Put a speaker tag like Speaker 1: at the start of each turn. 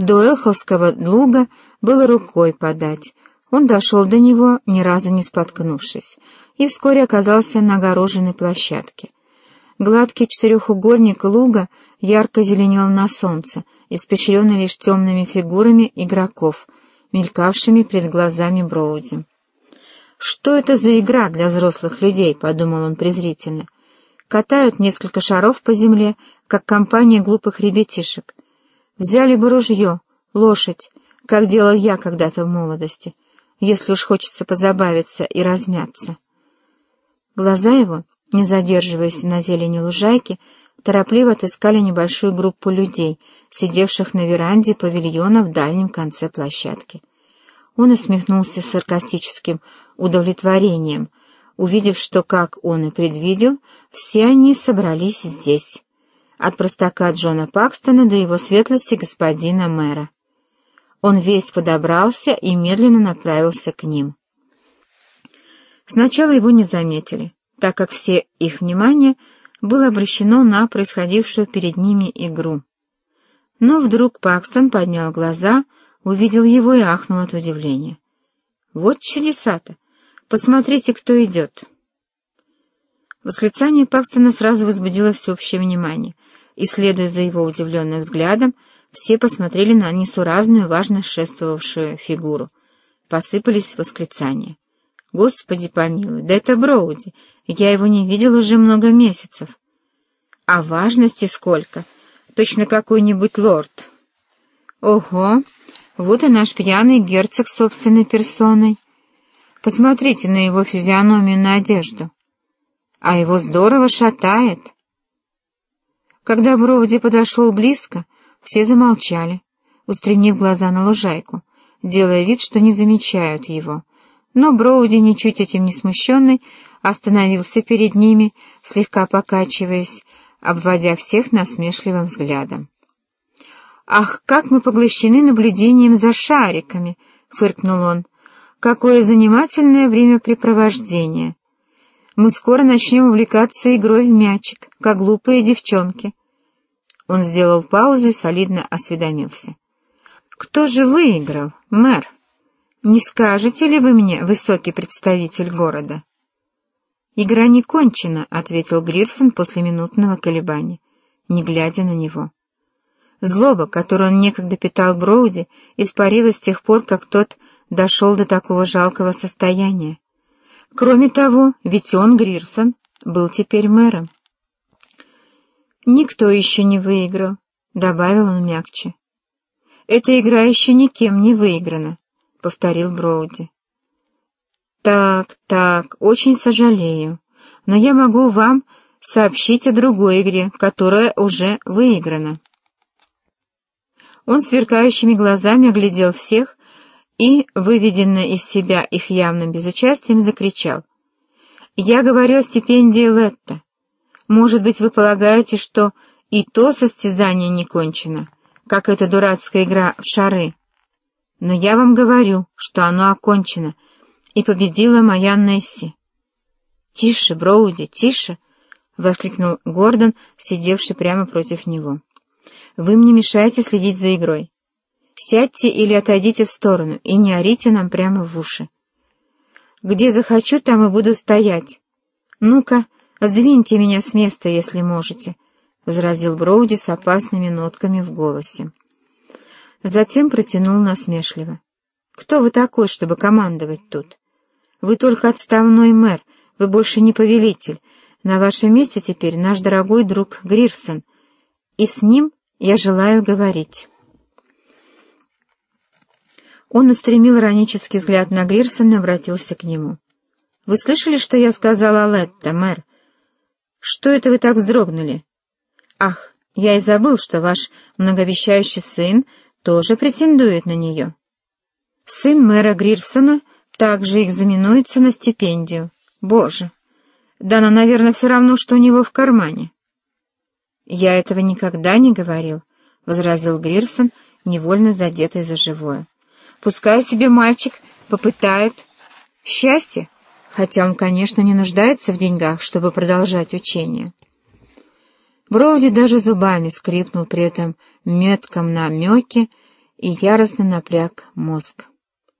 Speaker 1: До Элховского луга было рукой подать. Он дошел до него, ни разу не споткнувшись, и вскоре оказался на огороженной площадке. Гладкий четырехугольник луга ярко зеленел на солнце, испещренный лишь темными фигурами игроков, мелькавшими перед глазами Броуди. «Что это за игра для взрослых людей?» — подумал он презрительно. «Катают несколько шаров по земле, как компания глупых ребятишек. Взяли бы ружье, лошадь, как делал я когда-то в молодости, если уж хочется позабавиться и размяться». Глаза его, не задерживаясь на зелени лужайки, торопливо отыскали небольшую группу людей, сидевших на веранде павильона в дальнем конце площадки. Он усмехнулся саркастическим удовлетворением, увидев, что, как он и предвидел, все они собрались здесь, от простака Джона Пакстона до его светлости господина мэра. Он весь подобрался и медленно направился к ним. Сначала его не заметили, так как все их внимание было обращено на происходившую перед ними игру. Но вдруг Пакстон поднял глаза — увидел его и ахнул от удивления. «Вот чудеса-то! Посмотрите, кто идет!» Восклицание Пакстона сразу возбудило всеобщее внимание, и, следуя за его удивленным взглядом, все посмотрели на несуразную, важно шествовавшую фигуру. Посыпались восклицания. «Господи помилуй, да это Броуди! Я его не видел уже много месяцев!» «А важности сколько! Точно какой-нибудь лорд!» «Ого! Вот и наш пьяный герцог собственной персоной. Посмотрите на его физиономию на одежду. А его здорово шатает. Когда Броуди подошел близко, все замолчали, устремив глаза на лужайку, делая вид, что не замечают его. Но Броуди, ничуть этим не смущенный, остановился перед ними, слегка покачиваясь, обводя всех насмешливым взглядом. «Ах, как мы поглощены наблюдением за шариками!» — фыркнул он. «Какое занимательное времяпрепровождение! Мы скоро начнем увлекаться игрой в мячик, как глупые девчонки». Он сделал паузу и солидно осведомился. «Кто же выиграл, мэр? Не скажете ли вы мне, высокий представитель города?» «Игра не кончена», — ответил Грирсон после минутного колебания, не глядя на него. Злоба, которую он некогда питал Броуди, испарилась с тех пор, как тот дошел до такого жалкого состояния. Кроме того, ведь он, Грирсон, был теперь мэром. «Никто еще не выиграл», — добавил он мягче. «Эта игра еще никем не выиграна», — повторил Броуди. «Так, так, очень сожалею, но я могу вам сообщить о другой игре, которая уже выиграна». Он сверкающими глазами оглядел всех и, выведенно из себя их явным безучастием, закричал. «Я говорю о стипендии Летта. Может быть, вы полагаете, что и то состязание не кончено, как эта дурацкая игра в шары? Но я вам говорю, что оно окончено, и победила моя Несси». «Тише, Броуди, тише!» — воскликнул Гордон, сидевший прямо против него. Вы мне мешаете следить за игрой. Сядьте или отойдите в сторону и не орите нам прямо в уши. Где захочу, там и буду стоять. Ну-ка, сдвиньте меня с места, если можете, — возразил Броуди с опасными нотками в голосе. Затем протянул насмешливо. «Кто вы такой, чтобы командовать тут? Вы только отставной мэр, вы больше не повелитель. На вашем месте теперь наш дорогой друг Грирсон, и с ним я желаю говорить». Он устремил иронический взгляд на Грирсона и обратился к нему. «Вы слышали, что я сказала Летта, мэр? Что это вы так вздрогнули? Ах, я и забыл, что ваш многообещающий сын тоже претендует на нее. Сын мэра Грирсона также экзаменуется на стипендию. Боже! Да она, наверное, все равно, что у него в кармане». «Я этого никогда не говорил», — возразил Грирсон, невольно задетый за живое. «Пускай себе мальчик попытает счастье, хотя он, конечно, не нуждается в деньгах, чтобы продолжать учение». Броуди даже зубами скрипнул при этом метком намеке и яростно напряг мозг.